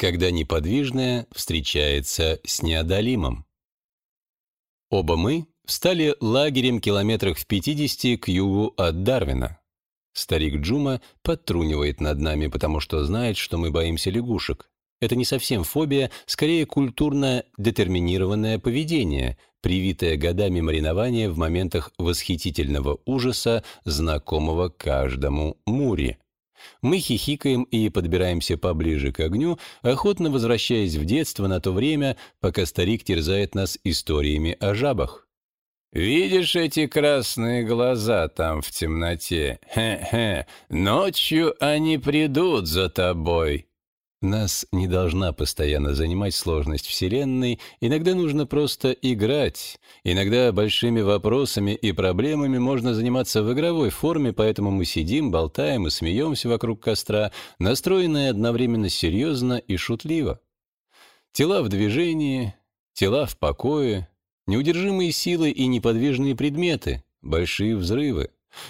когда неподвижное встречается с неодолимым. Оба мы встали лагерем километрах в 50 к югу от Дарвина. Старик Джума подтрунивает над нами, потому что знает, что мы боимся лягушек. Это не совсем фобия, скорее культурно детерминированное поведение, привитое годами маринования в моментах восхитительного ужаса, знакомого каждому Мури. Мы хихикаем и подбираемся поближе к огню, охотно возвращаясь в детство на то время, пока старик терзает нас историями о жабах. «Видишь эти красные глаза там в темноте? Хе-хе, ночью они придут за тобой». Нас не должна постоянно занимать сложность Вселенной, иногда нужно просто играть. Иногда большими вопросами и проблемами можно заниматься в игровой форме, поэтому мы сидим, болтаем и смеемся вокруг костра, настроенные одновременно серьезно и шутливо. Тела в движении, тела в покое, неудержимые силы и неподвижные предметы, большие взрывы.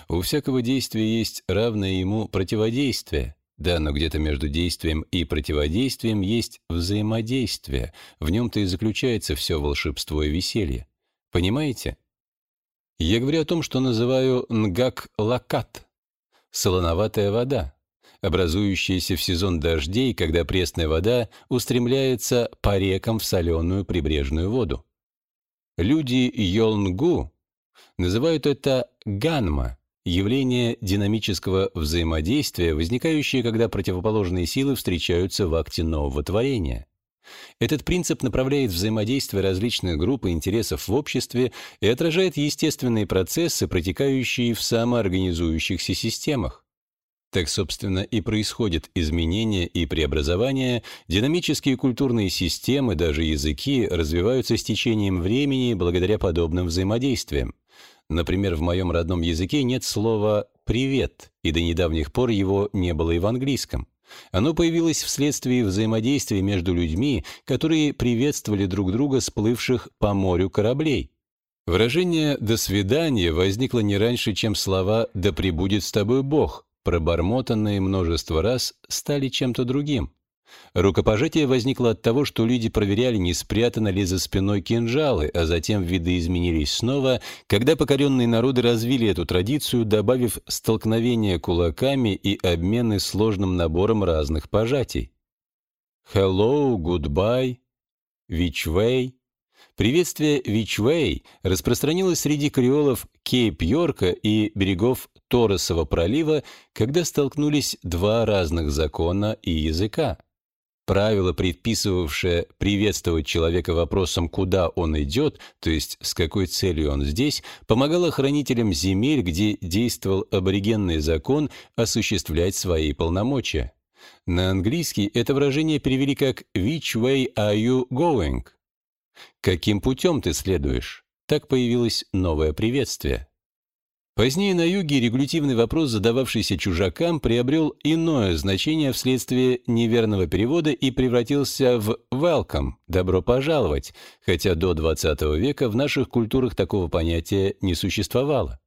У всякого действия есть равное ему противодействие — да, но где-то между действием и противодействием есть взаимодействие. В нем-то и заключается все волшебство и веселье. Понимаете? Я говорю о том, что называю нгак-лакат — солоноватая вода, образующаяся в сезон дождей, когда пресная вода устремляется по рекам в соленую прибрежную воду. Люди Йолнгу называют это ганма — Явление динамического взаимодействия, возникающее, когда противоположные силы встречаются в акте нового творения. Этот принцип направляет взаимодействие различных групп и интересов в обществе и отражает естественные процессы, протекающие в самоорганизующихся системах. Так, собственно, и происходят изменения и преобразования, динамические культурные системы, даже языки, развиваются с течением времени благодаря подобным взаимодействиям. Например, в моем родном языке нет слова «привет», и до недавних пор его не было и в английском. Оно появилось вследствие взаимодействия между людьми, которые приветствовали друг друга сплывших по морю кораблей. Выражение «до свидания» возникло не раньше, чем слова «да пребудет с тобой Бог», пробормотанные множество раз, стали чем-то другим. Рукопожатие возникло от того, что люди проверяли, не спрятаны ли за спиной кинжалы, а затем виды изменились снова, когда покоренные народы развили эту традицию, добавив столкновение кулаками и обмены сложным набором разных пожатий. Hello, goodbye, which way? Приветствие «Вичвей» распространилось среди креолов Кейп-Йорка и берегов Торресова пролива, когда столкнулись два разных закона и языка. Правило, предписывавшее приветствовать человека вопросом, куда он идет, то есть с какой целью он здесь, помогало хранителям земель, где действовал аборигенный закон, осуществлять свои полномочия. На английский это выражение перевели как «Which way are you going?» «Каким путем ты следуешь?» Так появилось новое приветствие. Позднее на юге регулятивный вопрос, задававшийся чужакам, приобрел иное значение вследствие неверного перевода и превратился в «welcome» — «добро пожаловать», хотя до XX века в наших культурах такого понятия не существовало.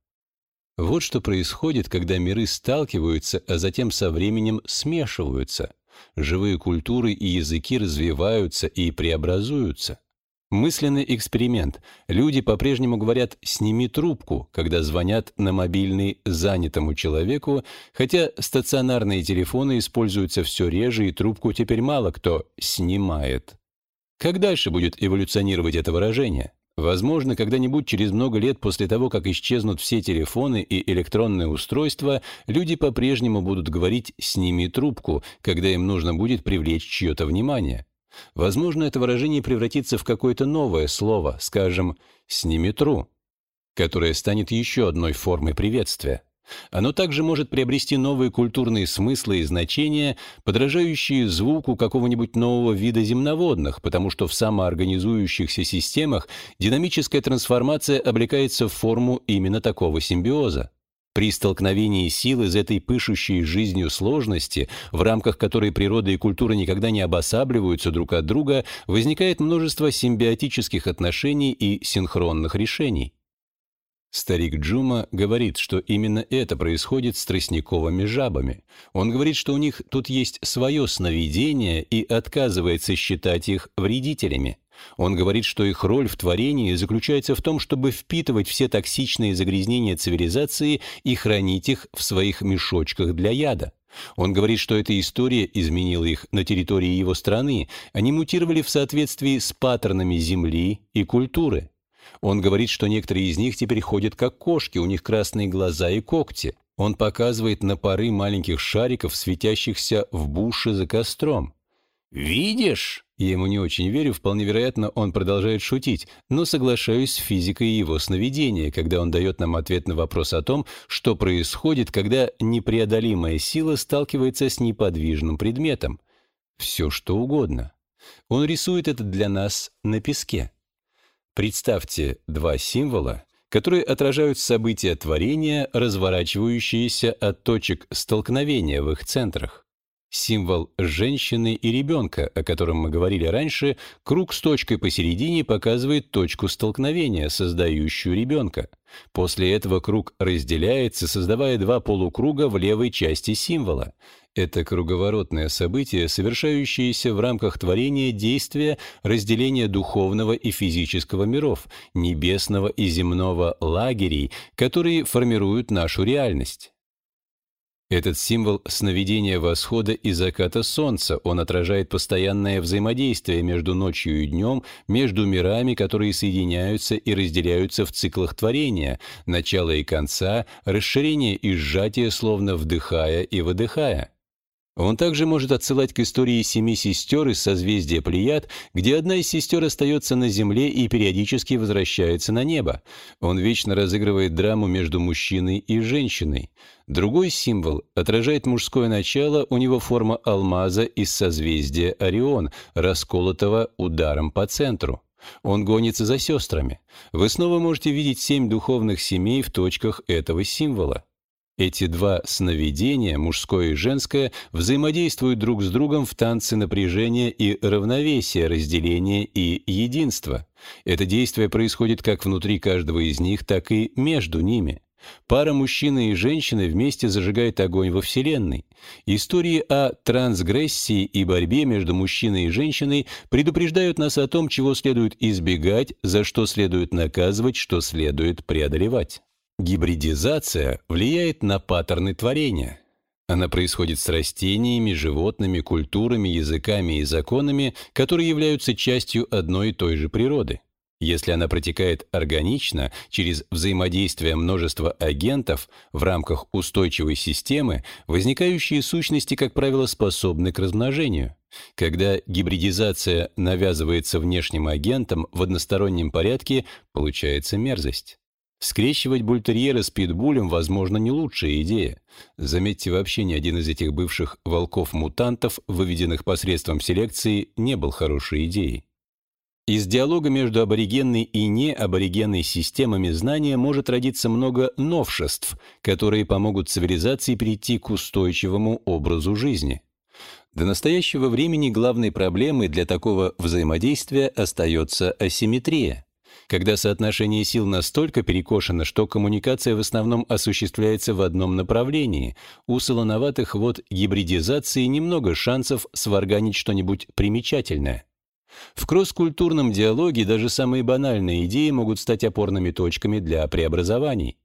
Вот что происходит, когда миры сталкиваются, а затем со временем смешиваются. Живые культуры и языки развиваются и преобразуются. Мысленный эксперимент. Люди по-прежнему говорят «сними трубку», когда звонят на мобильный занятому человеку, хотя стационарные телефоны используются все реже, и трубку теперь мало кто снимает. Как дальше будет эволюционировать это выражение? Возможно, когда-нибудь через много лет после того, как исчезнут все телефоны и электронные устройства, люди по-прежнему будут говорить «сними трубку», когда им нужно будет привлечь чье-то внимание. Возможно, это выражение превратится в какое-то новое слово, скажем, «сниметру», которое станет еще одной формой приветствия. Оно также может приобрести новые культурные смыслы и значения, подражающие звуку какого-нибудь нового вида земноводных, потому что в самоорганизующихся системах динамическая трансформация облекается в форму именно такого симбиоза. При столкновении сил из этой пышущей жизнью сложности, в рамках которой природа и культура никогда не обосабливаются друг от друга, возникает множество симбиотических отношений и синхронных решений. Старик Джума говорит, что именно это происходит с тростниковыми жабами. Он говорит, что у них тут есть свое сновидение и отказывается считать их вредителями. Он говорит, что их роль в творении заключается в том, чтобы впитывать все токсичные загрязнения цивилизации и хранить их в своих мешочках для яда. Он говорит, что эта история изменила их на территории его страны, они мутировали в соответствии с паттернами Земли и культуры. Он говорит, что некоторые из них теперь ходят как кошки, у них красные глаза и когти. Он показывает на пары маленьких шариков, светящихся в буше за костром. «Видишь?» Я ему не очень верю, вполне вероятно, он продолжает шутить, но соглашаюсь с физикой его сновидения, когда он дает нам ответ на вопрос о том, что происходит, когда непреодолимая сила сталкивается с неподвижным предметом. Все что угодно. Он рисует это для нас на песке. Представьте два символа, которые отражают события творения, разворачивающиеся от точек столкновения в их центрах. Символ женщины и ребенка, о котором мы говорили раньше, круг с точкой посередине показывает точку столкновения, создающую ребенка. После этого круг разделяется, создавая два полукруга в левой части символа. Это круговоротное событие, совершающееся в рамках творения действия разделения духовного и физического миров, небесного и земного лагерей, которые формируют нашу реальность. Этот символ сновидения восхода и заката солнца. Он отражает постоянное взаимодействие между ночью и днем, между мирами, которые соединяются и разделяются в циклах творения, начала и конца, расширение и сжатие, словно вдыхая и выдыхая. Он также может отсылать к истории семи сестер из созвездия Плеяд, где одна из сестер остается на земле и периодически возвращается на небо. Он вечно разыгрывает драму между мужчиной и женщиной. Другой символ отражает мужское начало, у него форма алмаза из созвездия Орион, расколотого ударом по центру. Он гонится за сестрами. Вы снова можете видеть семь духовных семей в точках этого символа. Эти два сновидения, мужское и женское, взаимодействуют друг с другом в танце напряжения и равновесия, разделения и единства. Это действие происходит как внутри каждого из них, так и между ними. Пара мужчины и женщины вместе зажигает огонь во Вселенной. Истории о трансгрессии и борьбе между мужчиной и женщиной предупреждают нас о том, чего следует избегать, за что следует наказывать, что следует преодолевать. Гибридизация влияет на паттерны творения. Она происходит с растениями, животными, культурами, языками и законами, которые являются частью одной и той же природы. Если она протекает органично, через взаимодействие множества агентов в рамках устойчивой системы, возникающие сущности, как правило, способны к размножению. Когда гибридизация навязывается внешним агентом в одностороннем порядке, получается мерзость. Скрещивать бультерьера с питбулем, возможно, не лучшая идея. Заметьте, вообще ни один из этих бывших волков-мутантов, выведенных посредством селекции, не был хорошей идеей. Из диалога между аборигенной и неаборигенной системами знания может родиться много новшеств, которые помогут цивилизации перейти к устойчивому образу жизни. До настоящего времени главной проблемой для такого взаимодействия остается асимметрия когда соотношение сил настолько перекошено, что коммуникация в основном осуществляется в одном направлении. У солоноватых вод гибридизации немного шансов сварганить что-нибудь примечательное. В кросс-культурном диалоге даже самые банальные идеи могут стать опорными точками для преобразований.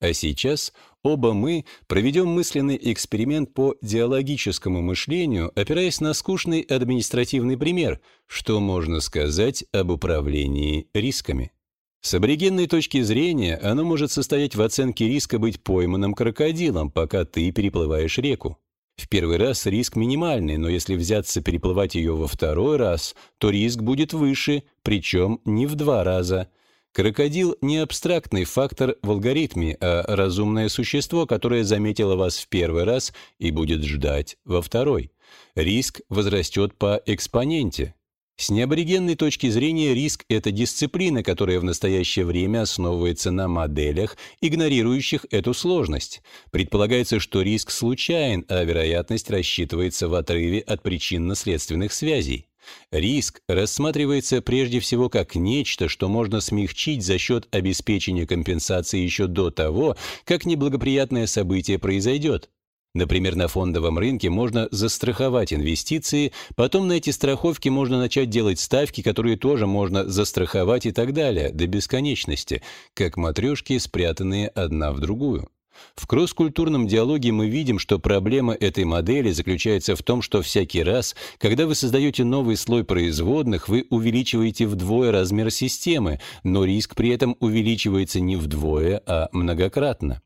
А сейчас оба мы проведем мысленный эксперимент по диалогическому мышлению, опираясь на скучный административный пример, что можно сказать об управлении рисками. С аборигенной точки зрения оно может состоять в оценке риска быть пойманным крокодилом, пока ты переплываешь реку. В первый раз риск минимальный, но если взяться переплывать ее во второй раз, то риск будет выше, причем не в два раза – Крокодил не абстрактный фактор в алгоритме, а разумное существо, которое заметило вас в первый раз и будет ждать во второй. Риск возрастет по экспоненте. С неаборигенной точки зрения риск – это дисциплина, которая в настоящее время основывается на моделях, игнорирующих эту сложность. Предполагается, что риск случайен, а вероятность рассчитывается в отрыве от причинно-следственных связей. Риск рассматривается прежде всего как нечто, что можно смягчить за счет обеспечения компенсации еще до того, как неблагоприятное событие произойдет. Например, на фондовом рынке можно застраховать инвестиции, потом на эти страховки можно начать делать ставки, которые тоже можно застраховать и так далее, до бесконечности, как матрешки, спрятанные одна в другую. В кросс-культурном диалоге мы видим, что проблема этой модели заключается в том, что всякий раз, когда вы создаете новый слой производных, вы увеличиваете вдвое размер системы, но риск при этом увеличивается не вдвое, а многократно.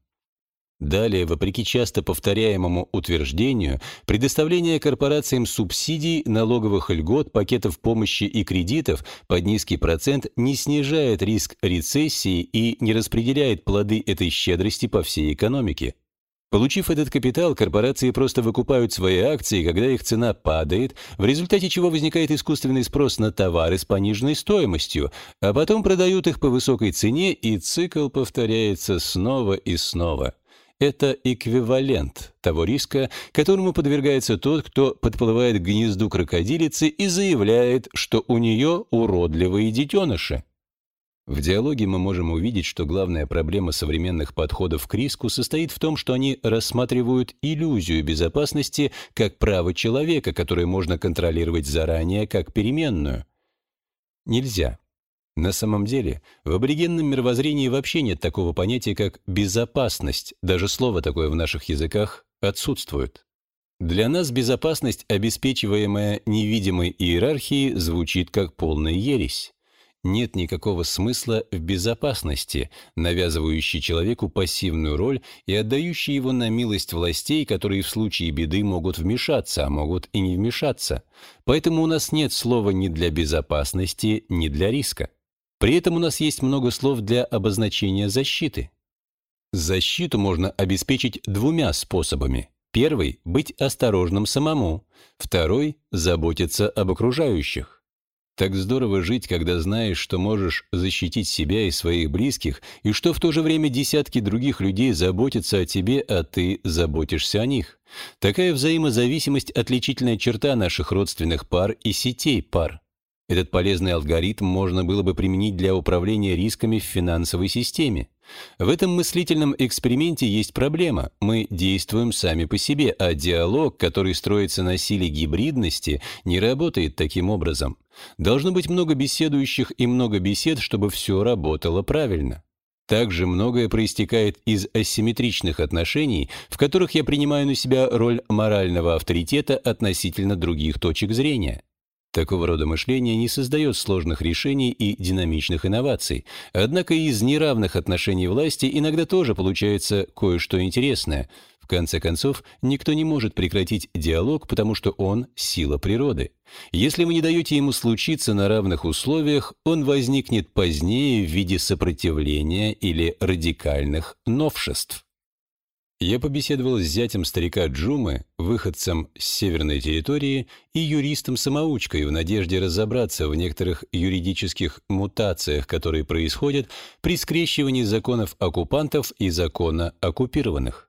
Далее, вопреки часто повторяемому утверждению, предоставление корпорациям субсидий, налоговых льгот, пакетов помощи и кредитов под низкий процент не снижает риск рецессии и не распределяет плоды этой щедрости по всей экономике. Получив этот капитал, корпорации просто выкупают свои акции, когда их цена падает, в результате чего возникает искусственный спрос на товары с пониженной стоимостью, а потом продают их по высокой цене, и цикл повторяется снова и снова. Это эквивалент того риска, которому подвергается тот, кто подплывает к гнезду крокодилицы и заявляет, что у нее уродливые детеныши. В диалоге мы можем увидеть, что главная проблема современных подходов к риску состоит в том, что они рассматривают иллюзию безопасности как право человека, которое можно контролировать заранее как переменную. Нельзя. На самом деле, в аборигенном мировоззрении вообще нет такого понятия, как безопасность, даже слово такое в наших языках отсутствует. Для нас безопасность, обеспечиваемая невидимой иерархией, звучит как полная ересь. Нет никакого смысла в безопасности, навязывающей человеку пассивную роль и отдающей его на милость властей, которые в случае беды могут вмешаться, а могут и не вмешаться. Поэтому у нас нет слова ни для безопасности, ни для риска. При этом у нас есть много слов для обозначения защиты. Защиту можно обеспечить двумя способами. Первый – быть осторожным самому. Второй – заботиться об окружающих. Так здорово жить, когда знаешь, что можешь защитить себя и своих близких, и что в то же время десятки других людей заботятся о тебе, а ты заботишься о них. Такая взаимозависимость – отличительная черта наших родственных пар и сетей пар. Этот полезный алгоритм можно было бы применить для управления рисками в финансовой системе. В этом мыслительном эксперименте есть проблема. Мы действуем сами по себе, а диалог, который строится на силе гибридности, не работает таким образом. Должно быть много беседующих и много бесед, чтобы все работало правильно. Также многое проистекает из асимметричных отношений, в которых я принимаю на себя роль морального авторитета относительно других точек зрения. Такого рода мышление не создает сложных решений и динамичных инноваций, однако из неравных отношений власти иногда тоже получается кое-что интересное. В конце концов, никто не может прекратить диалог, потому что он — сила природы. Если вы не даете ему случиться на равных условиях, он возникнет позднее в виде сопротивления или радикальных новшеств. Я побеседовал с зятем старика Джумы, выходцем с северной территории и юристом-самоучкой в надежде разобраться в некоторых юридических мутациях, которые происходят при скрещивании законов оккупантов и закона оккупированных.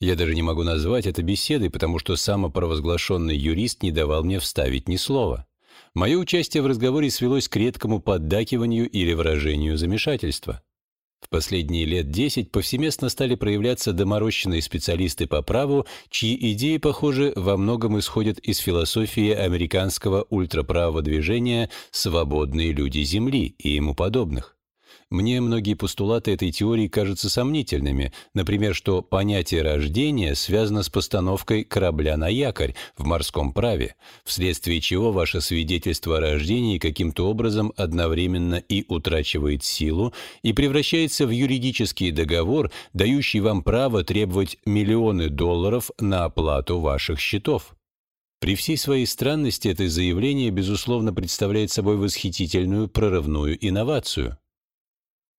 Я даже не могу назвать это беседой, потому что самопровозглашенный юрист не давал мне вставить ни слова. Мое участие в разговоре свелось к редкому поддакиванию или выражению замешательства. В последние лет 10 повсеместно стали проявляться доморощенные специалисты по праву, чьи идеи, похоже, во многом исходят из философии американского ультраправого движения «Свободные люди Земли» и ему подобных. Мне многие постулаты этой теории кажутся сомнительными, например, что понятие рождения связано с постановкой корабля на якорь в морском праве, вследствие чего ваше свидетельство о рождении каким-то образом одновременно и утрачивает силу и превращается в юридический договор, дающий вам право требовать миллионы долларов на оплату ваших счетов. При всей своей странности это заявление, безусловно, представляет собой восхитительную прорывную инновацию.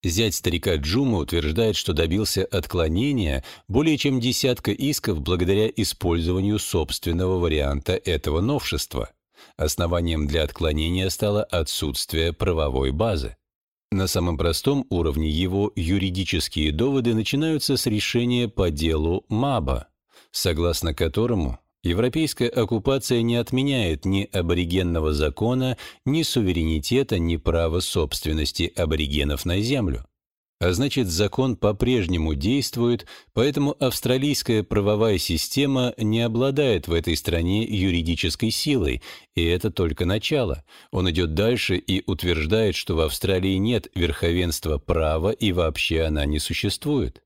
Зять старика Джума утверждает, что добился отклонения более чем десятка исков благодаря использованию собственного варианта этого новшества. Основанием для отклонения стало отсутствие правовой базы. На самом простом уровне его юридические доводы начинаются с решения по делу МАБа, согласно которому Европейская оккупация не отменяет ни аборигенного закона, ни суверенитета, ни права собственности аборигенов на землю. А значит, закон по-прежнему действует, поэтому австралийская правовая система не обладает в этой стране юридической силой, и это только начало. Он идет дальше и утверждает, что в Австралии нет верховенства права и вообще она не существует.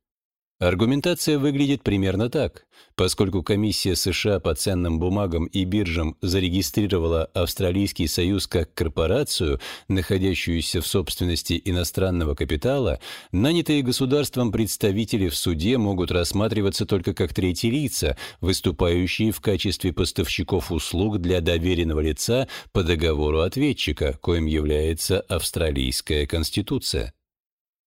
Аргументация выглядит примерно так. Поскольку комиссия США по ценным бумагам и биржам зарегистрировала Австралийский союз как корпорацию, находящуюся в собственности иностранного капитала, нанятые государством представители в суде могут рассматриваться только как третьи лица, выступающие в качестве поставщиков услуг для доверенного лица по договору ответчика, коим является Австралийская конституция.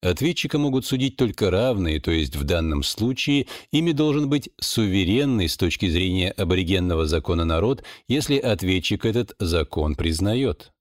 Ответчика могут судить только равные, то есть в данном случае ими должен быть суверенный с точки зрения аборигенного закона народ, если ответчик этот закон признает.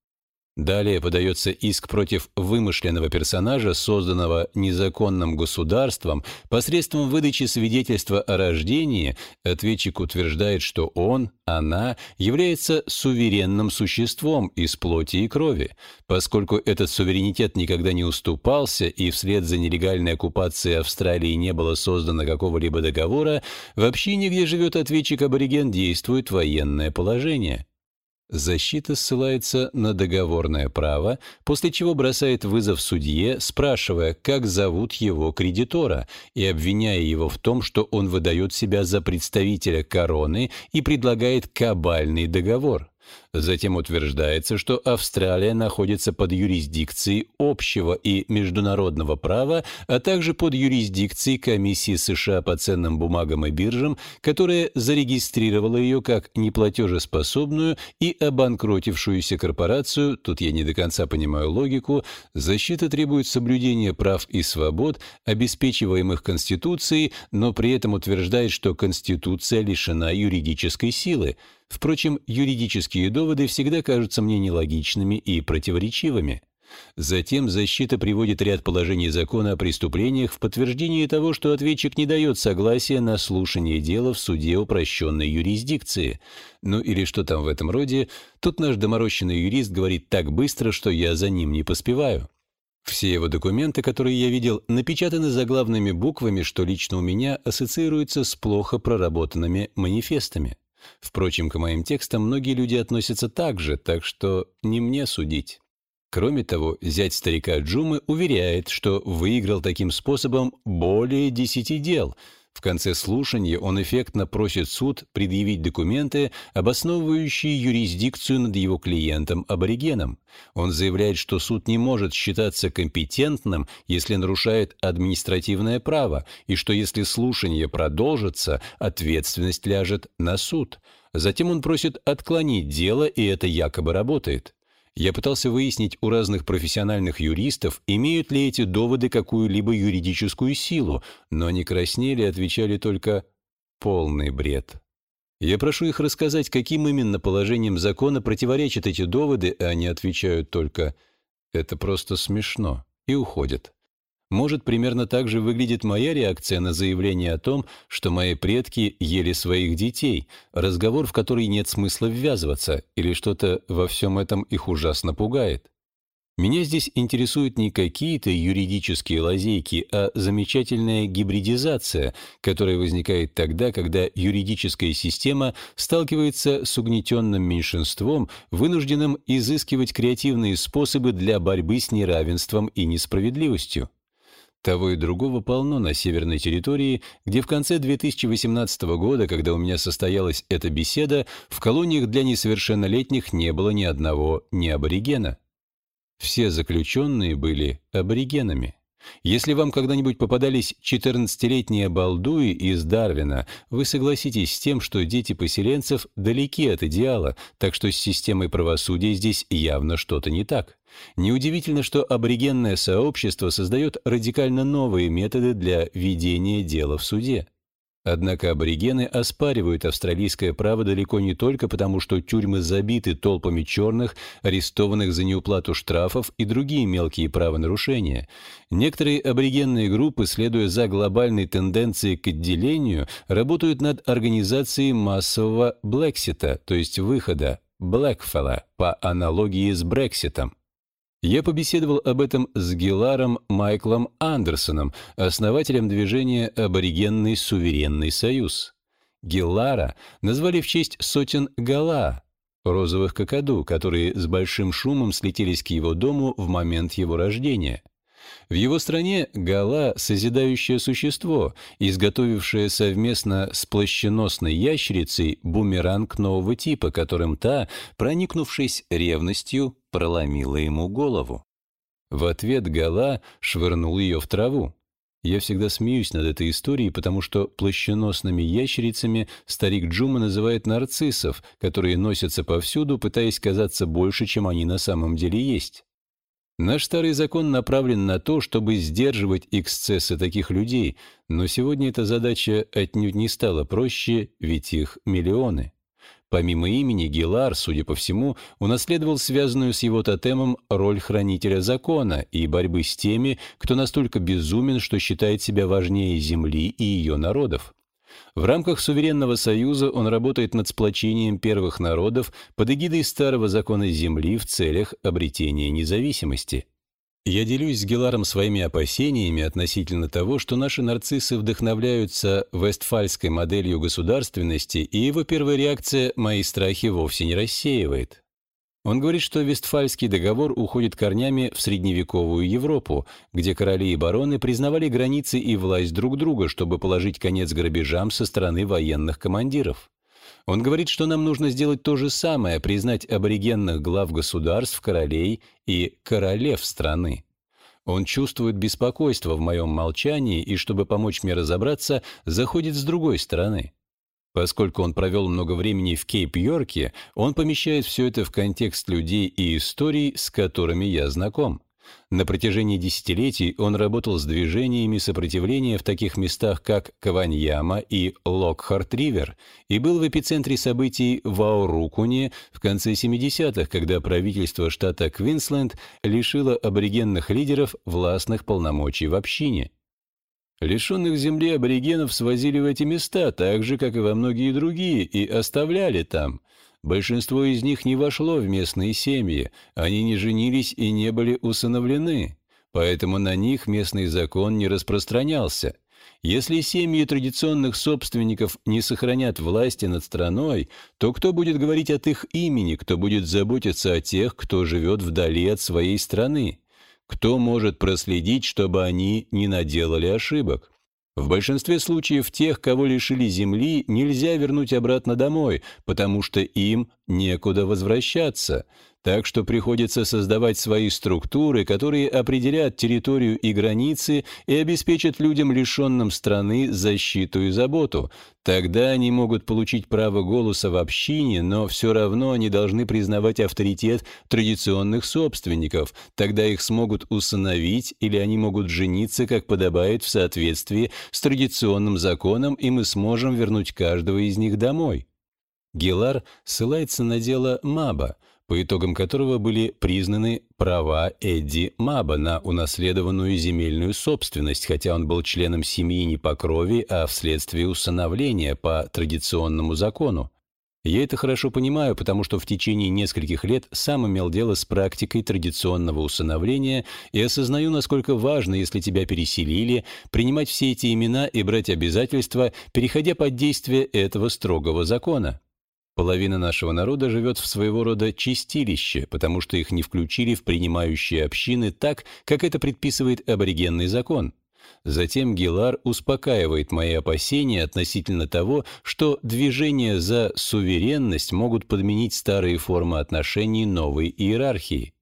Далее подается иск против вымышленного персонажа, созданного незаконным государством, посредством выдачи свидетельства о рождении. Ответчик утверждает, что он, она, является суверенным существом из плоти и крови. Поскольку этот суверенитет никогда не уступался и вслед за нелегальной оккупацией Австралии не было создано какого-либо договора, вообще нигде живет ответчик-абориген, действует военное положение. Защита ссылается на договорное право, после чего бросает вызов судье, спрашивая, как зовут его кредитора, и обвиняя его в том, что он выдает себя за представителя короны и предлагает кабальный договор. Затем утверждается, что Австралия находится под юрисдикцией общего и международного права, а также под юрисдикцией Комиссии США по ценным бумагам и биржам, которая зарегистрировала ее как неплатежеспособную и обанкротившуюся корпорацию, тут я не до конца понимаю логику, защита требует соблюдения прав и свобод, обеспечиваемых Конституцией, но при этом утверждает, что Конституция лишена юридической силы. Впрочем, юридические доводы всегда кажутся мне нелогичными и противоречивыми. Затем защита приводит ряд положений закона о преступлениях в подтверждение того, что ответчик не дает согласия на слушание дела в суде упрощенной юрисдикции. Ну или что там в этом роде, тут наш доморощенный юрист говорит так быстро, что я за ним не поспеваю. Все его документы, которые я видел, напечатаны заглавными буквами, что лично у меня ассоциируется с плохо проработанными манифестами. Впрочем, к моим текстам многие люди относятся так же, так что не мне судить. Кроме того, зять старика Джумы уверяет, что выиграл таким способом более десяти дел — в конце слушания он эффектно просит суд предъявить документы, обосновывающие юрисдикцию над его клиентом-аборигеном. Он заявляет, что суд не может считаться компетентным, если нарушает административное право, и что если слушание продолжится, ответственность ляжет на суд. Затем он просит отклонить дело, и это якобы работает. Я пытался выяснить у разных профессиональных юристов, имеют ли эти доводы какую-либо юридическую силу, но они краснели и отвечали только «полный бред». Я прошу их рассказать, каким именно положением закона противоречат эти доводы, а они отвечают только «это просто смешно» и уходят. Может, примерно так же выглядит моя реакция на заявление о том, что мои предки ели своих детей, разговор, в который нет смысла ввязываться, или что-то во всем этом их ужасно пугает. Меня здесь интересуют не какие-то юридические лазейки, а замечательная гибридизация, которая возникает тогда, когда юридическая система сталкивается с угнетенным меньшинством, вынужденным изыскивать креативные способы для борьбы с неравенством и несправедливостью. Того и другого полно на северной территории, где в конце 2018 года, когда у меня состоялась эта беседа, в колониях для несовершеннолетних не было ни одного неаборигена. Все заключенные были аборигенами. Если вам когда-нибудь попадались 14-летние балдуи из Дарвина, вы согласитесь с тем, что дети поселенцев далеки от идеала, так что с системой правосудия здесь явно что-то не так. Неудивительно, что аборигенное сообщество создает радикально новые методы для ведения дела в суде. Однако аборигены оспаривают австралийское право далеко не только потому, что тюрьмы забиты толпами черных, арестованных за неуплату штрафов и другие мелкие правонарушения. Некоторые аборигенные группы, следуя за глобальной тенденцией к отделению, работают над организацией массового блексита, то есть выхода, Блэкфелла, по аналогии с Брекситом. Я побеседовал об этом с Геларом Майклом Андерсоном, основателем движения «Аборигенный суверенный союз». Гелара назвали в честь сотен гала, розовых какаду, которые с большим шумом слетелись к его дому в момент его рождения. В его стране гала — созидающее существо, изготовившее совместно с плащеносной ящерицей бумеранг нового типа, которым та, проникнувшись ревностью, проломила ему голову. В ответ Гала швырнул ее в траву. Я всегда смеюсь над этой историей, потому что плащеносными ящерицами старик Джума называет нарциссов, которые носятся повсюду, пытаясь казаться больше, чем они на самом деле есть. Наш старый закон направлен на то, чтобы сдерживать эксцессы таких людей, но сегодня эта задача отнюдь не стала проще, ведь их миллионы. Помимо имени, Гилар, судя по всему, унаследовал связанную с его тотемом роль хранителя закона и борьбы с теми, кто настолько безумен, что считает себя важнее земли и ее народов. В рамках суверенного союза он работает над сплочением первых народов под эгидой старого закона Земли в целях обретения независимости. Я делюсь с Геларом своими опасениями относительно того, что наши нарциссы вдохновляются вестфальской моделью государственности, и его первая реакция мои страхи вовсе не рассеивает. Он говорит, что Вестфальский договор уходит корнями в средневековую Европу, где короли и бароны признавали границы и власть друг друга, чтобы положить конец грабежам со стороны военных командиров. Он говорит, что нам нужно сделать то же самое, признать аборигенных глав государств, королей и королев страны. Он чувствует беспокойство в моем молчании и, чтобы помочь мне разобраться, заходит с другой стороны. Поскольку он провел много времени в Кейп-Йорке, он помещает все это в контекст людей и историй, с которыми я знаком. На протяжении десятилетий он работал с движениями сопротивления в таких местах, как Каваньяма и Локхарт-Ривер, и был в эпицентре событий в Аурукуне в конце 70-х, когда правительство штата Квинсленд лишило аборигенных лидеров властных полномочий в общине. Лишенных земли аборигенов свозили в эти места, так же, как и во многие другие, и оставляли там – Большинство из них не вошло в местные семьи, они не женились и не были усыновлены, поэтому на них местный закон не распространялся. Если семьи традиционных собственников не сохранят власти над страной, то кто будет говорить от их имени, кто будет заботиться о тех, кто живет вдали от своей страны? Кто может проследить, чтобы они не наделали ошибок? В большинстве случаев тех, кого лишили земли, нельзя вернуть обратно домой, потому что им некуда возвращаться. Так что приходится создавать свои структуры, которые определят территорию и границы и обеспечат людям, лишенным страны, защиту и заботу. Тогда они могут получить право голоса в общине, но все равно они должны признавать авторитет традиционных собственников. Тогда их смогут усыновить или они могут жениться, как подобает в соответствии с традиционным законом, и мы сможем вернуть каждого из них домой. Гелар ссылается на дело Маба – по итогам которого были признаны права Эдди Маба на унаследованную земельную собственность, хотя он был членом семьи не по крови, а вследствие усыновления по традиционному закону. Я это хорошо понимаю, потому что в течение нескольких лет сам имел дело с практикой традиционного усыновления и осознаю, насколько важно, если тебя переселили, принимать все эти имена и брать обязательства, переходя под действие этого строгого закона. Половина нашего народа живет в своего рода чистилище, потому что их не включили в принимающие общины так, как это предписывает аборигенный закон. Затем Гилар успокаивает мои опасения относительно того, что движения за суверенность могут подменить старые формы отношений новой иерархии.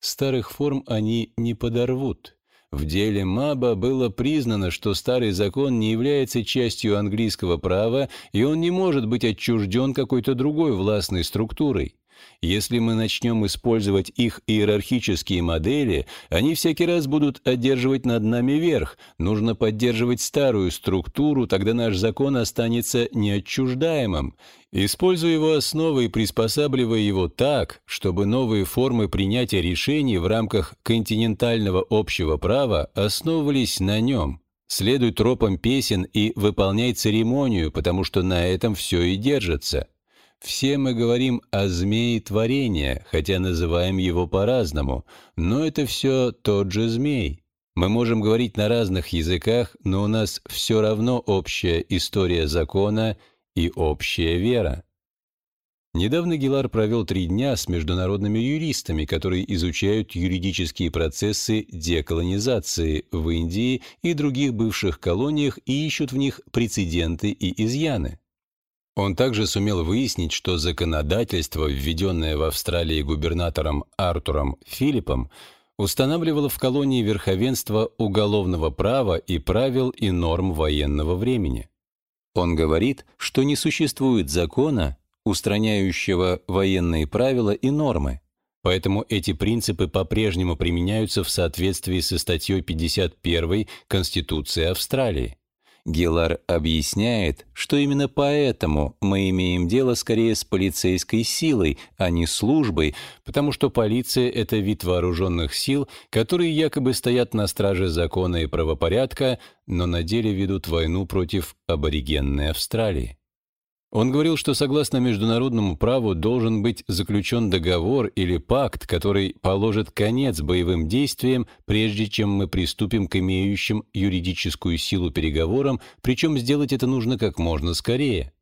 Старых форм они не подорвут. В деле Маба было признано, что старый закон не является частью английского права, и он не может быть отчужден какой-то другой властной структурой. Если мы начнем использовать их иерархические модели, они всякий раз будут одерживать над нами верх. Нужно поддерживать старую структуру, тогда наш закон останется неотчуждаемым. Используя его основы и приспосабливая его так, чтобы новые формы принятия решений в рамках континентального общего права основывались на нем. Следуй тропам песен и выполняй церемонию, потому что на этом все и держится. Все мы говорим о змее творения, хотя называем его по-разному, но это все тот же змей. Мы можем говорить на разных языках, но у нас все равно общая история закона и общая вера. Недавно Гилар провел три дня с международными юристами, которые изучают юридические процессы деколонизации в Индии и других бывших колониях и ищут в них прецеденты и изъяны. Он также сумел выяснить, что законодательство, введенное в Австралии губернатором Артуром Филиппом, устанавливало в колонии верховенство уголовного права и правил и норм военного времени. Он говорит, что не существует закона, устраняющего военные правила и нормы, поэтому эти принципы по-прежнему применяются в соответствии со статьей 51 Конституции Австралии. Гелар объясняет, что именно поэтому мы имеем дело скорее с полицейской силой, а не службой, потому что полиция — это вид вооруженных сил, которые якобы стоят на страже закона и правопорядка, но на деле ведут войну против аборигенной Австралии. Он говорил, что согласно международному праву должен быть заключен договор или пакт, который положит конец боевым действиям, прежде чем мы приступим к имеющим юридическую силу переговорам, причем сделать это нужно как можно скорее.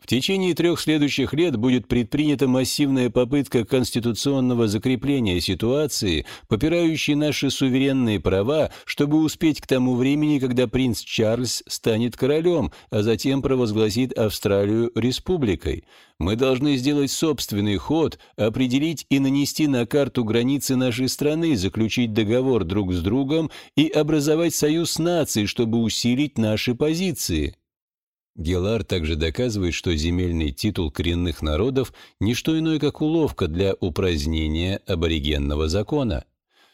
В течение трех следующих лет будет предпринята массивная попытка конституционного закрепления ситуации, попирающей наши суверенные права, чтобы успеть к тому времени, когда принц Чарльз станет королем, а затем провозгласит Австралию республикой. Мы должны сделать собственный ход, определить и нанести на карту границы нашей страны, заключить договор друг с другом и образовать союз наций, чтобы усилить наши позиции. Гелар также доказывает, что земельный титул коренных народов – не что иное, как уловка для упразднения аборигенного закона.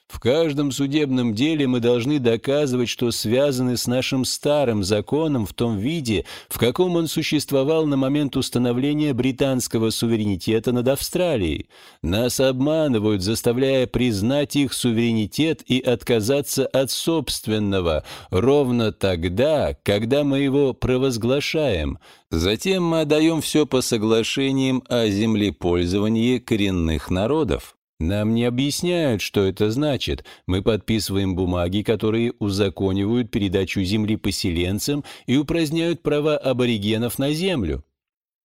В каждом судебном деле мы должны доказывать, что связаны с нашим старым законом в том виде, в каком он существовал на момент установления британского суверенитета над Австралией. Нас обманывают, заставляя признать их суверенитет и отказаться от собственного, ровно тогда, когда мы его провозглашаем. Затем мы отдаем все по соглашениям о землепользовании коренных народов. Нам не объясняют, что это значит. Мы подписываем бумаги, которые узаконивают передачу земли поселенцам и упраздняют права аборигенов на землю.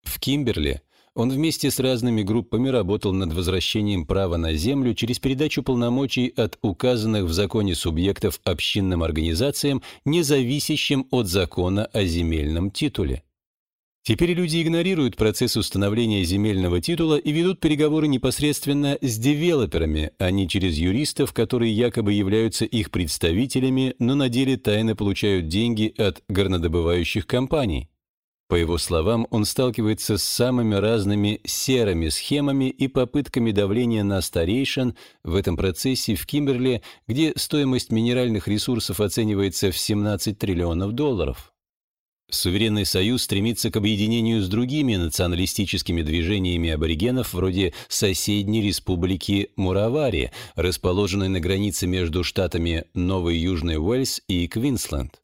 В Кимберли он вместе с разными группами работал над возвращением права на землю через передачу полномочий от указанных в законе субъектов общинным организациям, независящим от закона о земельном титуле. Теперь люди игнорируют процесс установления земельного титула и ведут переговоры непосредственно с девелоперами, а не через юристов, которые якобы являются их представителями, но на деле тайно получают деньги от горнодобывающих компаний. По его словам, он сталкивается с самыми разными серыми схемами и попытками давления на старейшин в этом процессе в Кимберли, где стоимость минеральных ресурсов оценивается в 17 триллионов долларов. Суверенный союз стремится к объединению с другими националистическими движениями аборигенов вроде соседней республики Муравари, расположенной на границе между штатами Новый Южный Уэльс и Квинсленд.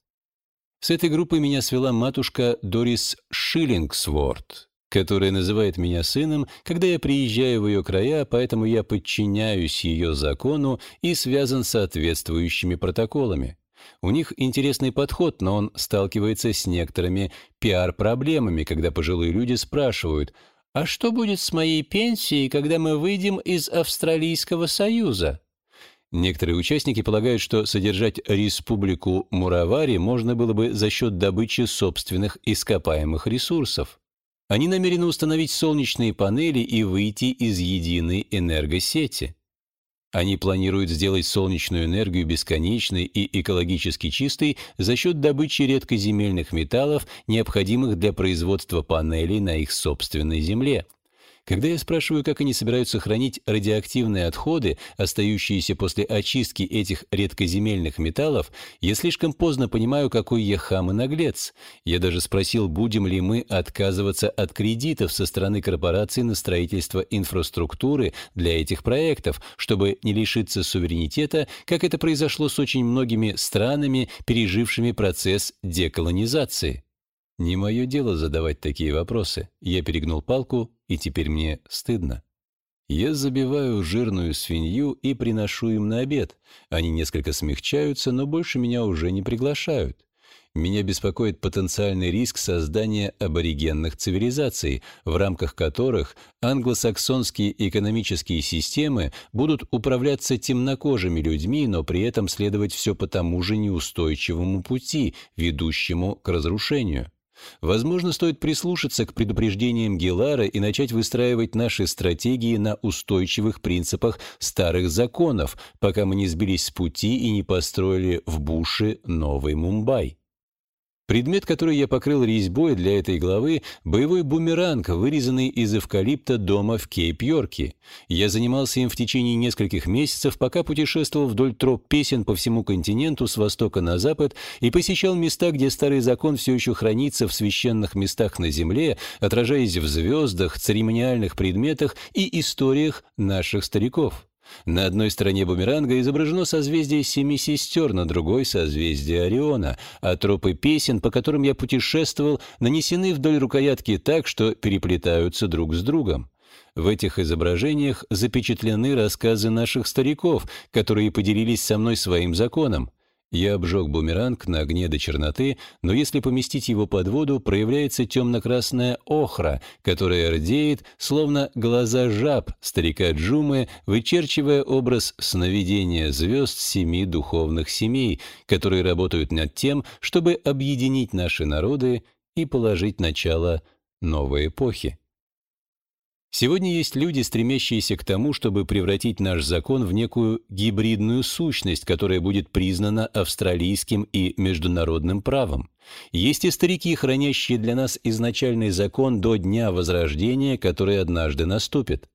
С этой группой меня свела матушка Дорис Шиллингсворт, которая называет меня сыном, когда я приезжаю в ее края, поэтому я подчиняюсь ее закону и связан с соответствующими протоколами. У них интересный подход, но он сталкивается с некоторыми пиар-проблемами, когда пожилые люди спрашивают, «А что будет с моей пенсией, когда мы выйдем из Австралийского Союза?» Некоторые участники полагают, что содержать республику Муравари можно было бы за счет добычи собственных ископаемых ресурсов. Они намерены установить солнечные панели и выйти из единой энергосети. Они планируют сделать солнечную энергию бесконечной и экологически чистой за счет добычи редкоземельных металлов, необходимых для производства панелей на их собственной земле. Когда я спрашиваю, как они собираются хранить радиоактивные отходы, остающиеся после очистки этих редкоземельных металлов, я слишком поздно понимаю, какой я хам и наглец. Я даже спросил, будем ли мы отказываться от кредитов со стороны корпораций на строительство инфраструктуры для этих проектов, чтобы не лишиться суверенитета, как это произошло с очень многими странами, пережившими процесс деколонизации. Не мое дело задавать такие вопросы. Я перегнул палку, и теперь мне стыдно. Я забиваю жирную свинью и приношу им на обед. Они несколько смягчаются, но больше меня уже не приглашают. Меня беспокоит потенциальный риск создания аборигенных цивилизаций, в рамках которых англосаксонские экономические системы будут управляться темнокожими людьми, но при этом следовать все по тому же неустойчивому пути, ведущему к разрушению. Возможно, стоит прислушаться к предупреждениям Гелара и начать выстраивать наши стратегии на устойчивых принципах старых законов, пока мы не сбились с пути и не построили в Буше новый Мумбай. Предмет, который я покрыл резьбой для этой главы – боевой бумеранг, вырезанный из эвкалипта дома в Кейп-Йорке. Я занимался им в течение нескольких месяцев, пока путешествовал вдоль троп песен по всему континенту с востока на запад и посещал места, где старый закон все еще хранится в священных местах на земле, отражаясь в звездах, церемониальных предметах и историях наших стариков. На одной стороне бумеранга изображено созвездие Семи Сестер, на другой — созвездие Ориона, а тропы песен, по которым я путешествовал, нанесены вдоль рукоятки так, что переплетаются друг с другом. В этих изображениях запечатлены рассказы наших стариков, которые поделились со мной своим законом. Я обжег бумеранг на огне до черноты, но если поместить его под воду, проявляется темно-красная охра, которая рдеет, словно глаза жаб старика Джумы, вычерчивая образ сновидения звезд семи духовных семей, которые работают над тем, чтобы объединить наши народы и положить начало новой эпохи. Сегодня есть люди, стремящиеся к тому, чтобы превратить наш закон в некую гибридную сущность, которая будет признана австралийским и международным правом. Есть и старики, хранящие для нас изначальный закон до дня Возрождения, который однажды наступит.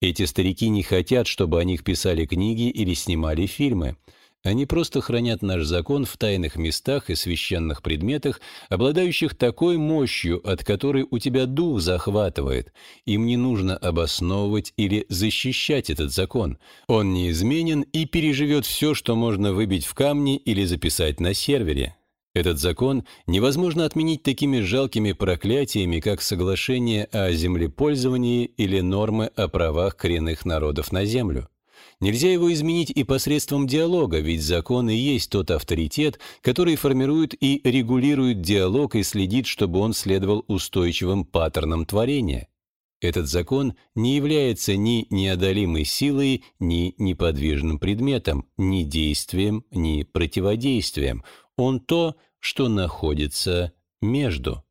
Эти старики не хотят, чтобы о них писали книги или снимали фильмы. Они просто хранят наш закон в тайных местах и священных предметах, обладающих такой мощью, от которой у тебя дух захватывает. Им не нужно обосновывать или защищать этот закон. Он неизменен и переживет все, что можно выбить в камни или записать на сервере. Этот закон невозможно отменить такими жалкими проклятиями, как соглашение о землепользовании или нормы о правах коренных народов на землю. Нельзя его изменить и посредством диалога, ведь закон и есть тот авторитет, который формирует и регулирует диалог и следит, чтобы он следовал устойчивым паттернам творения. Этот закон не является ни неодолимой силой, ни неподвижным предметом, ни действием, ни противодействием. Он то, что находится между.